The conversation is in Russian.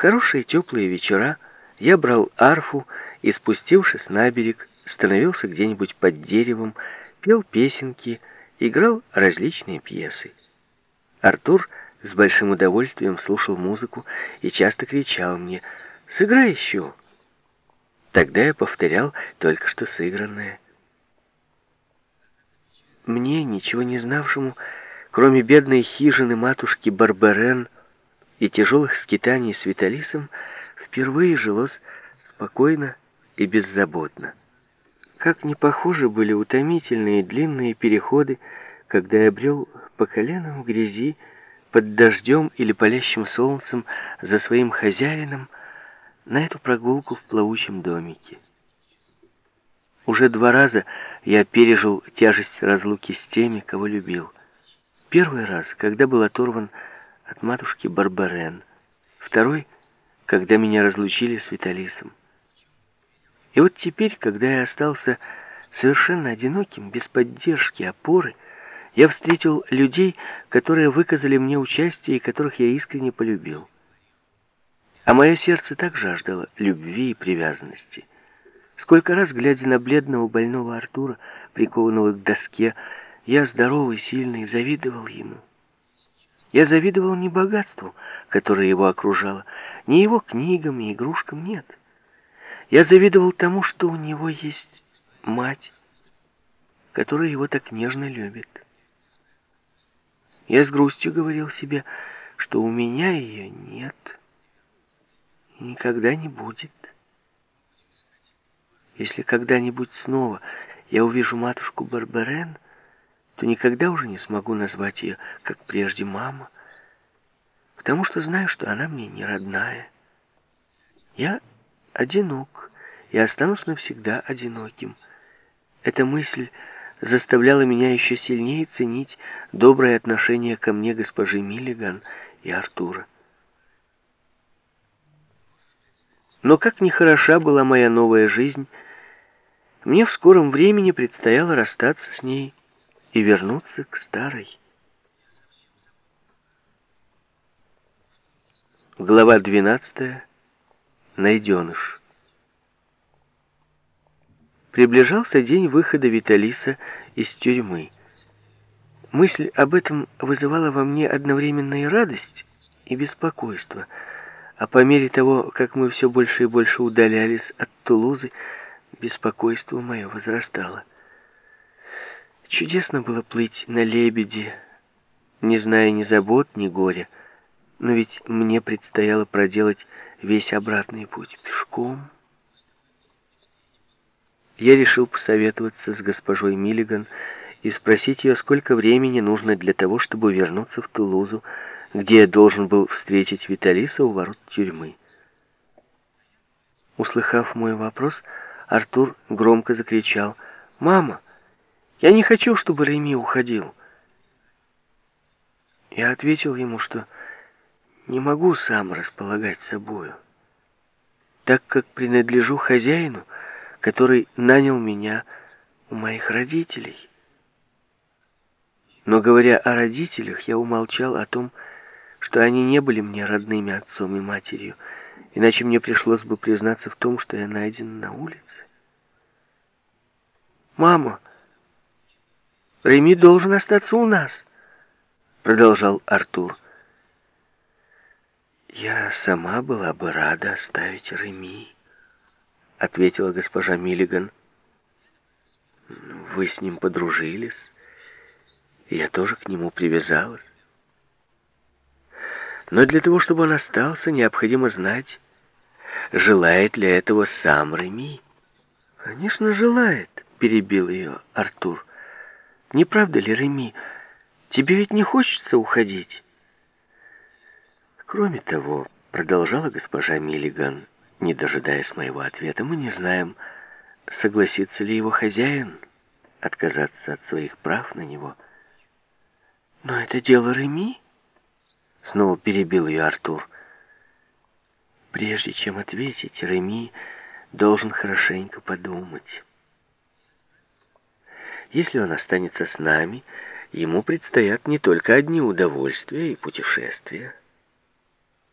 хорошие теплые вечера я брал арфу и, спустившись на берег, становился где-нибудь под деревом, пел песенки, играл различные пьесы. Артур с большим удовольствием слушал музыку и часто кричал мне «Сыграй еще!». Тогда я повторял только что сыгранное. Мне, ничего не знавшему, кроме бедной хижины матушки Барберен и тяжелых скитаний с Виталисом, впервые жилось спокойно и беззаботно. Как не похожи были утомительные длинные переходы, когда я брел по коленам в грязи, под дождем или палящим солнцем за своим хозяином на эту прогулку в плавучем домике. Уже два раза я пережил тяжесть разлуки с теми, кого любил. Первый раз, когда был оторван от матушки Барбарен. Второй, когда меня разлучили с Виталисом. И вот теперь, когда я остался совершенно одиноким, без поддержки, опоры, я встретил людей, которые выказали мне участие и которых я искренне полюбил. А мое сердце так жаждало любви и привязанности. Сколько раз, глядя на бледного больного Артура, прикованного к доске, я, здоровый, сильный, завидовал ему. Я завидовал не богатству, которое его окружало, не его книгам и игрушкам, нет. Я завидовал тому, что у него есть мать, которая его так нежно любит. Я с грустью говорил себе, что у меня ее нет и никогда не будет. Если когда-нибудь снова я увижу матушку Барберен, то никогда уже не смогу назвать ее, как прежде, мама, потому что знаю, что она мне не родная. Я одинок и останусь навсегда одиноким. Эта мысль заставляла меня еще сильнее ценить доброе отношение ко мне госпожи Миллиган и Артура. Но как нехороша была моя новая жизнь, мне в скором времени предстояло расстаться с ней и вернуться к старой. Глава 12. Найденыш. Приближался день выхода Виталиса из тюрьмы. Мысль об этом вызывала во мне одновременно и радость, и беспокойство. А по мере того, как мы все больше и больше удалялись от Тулузы, беспокойство мое возрастало. Чудесно было плыть на лебеде, не зная ни забот, ни горя. Но ведь мне предстояло проделать весь обратный путь пешком. Я решил посоветоваться с госпожой Миллиган и спросить ее, сколько времени нужно для того, чтобы вернуться в Тулузу, где я должен был встретить Виталиса у ворот тюрьмы. Услыхав мой вопрос, Артур громко закричал «Мама!» Я не хочу, чтобы Реми уходил. Я ответил ему, что не могу сам располагать собою, так как принадлежу хозяину, который нанял меня у моих родителей. Но говоря о родителях, я умолчал о том, что они не были мне родными отцом и матерью, иначе мне пришлось бы признаться в том, что я найден на улице. «Мама!» Реми должен остаться у нас, продолжал Артур. Я сама была бы рада оставить Реми, ответила госпожа Миллиган. Вы с ним подружились, и я тоже к нему привязалась. Но для того, чтобы он остался, необходимо знать, желает ли этого сам Реми. «Конечно, желает», — перебил ее Артур. Не правда ли, Реми? Тебе ведь не хочется уходить? Кроме того, продолжала госпожа Миллиган, не дожидаясь моего ответа, мы не знаем, согласится ли его хозяин отказаться от своих прав на него. Но это дело Реми, снова перебил ее Артур. Прежде чем ответить, Реми должен хорошенько подумать. Если он останется с нами, ему предстоят не только одни удовольствия и путешествия,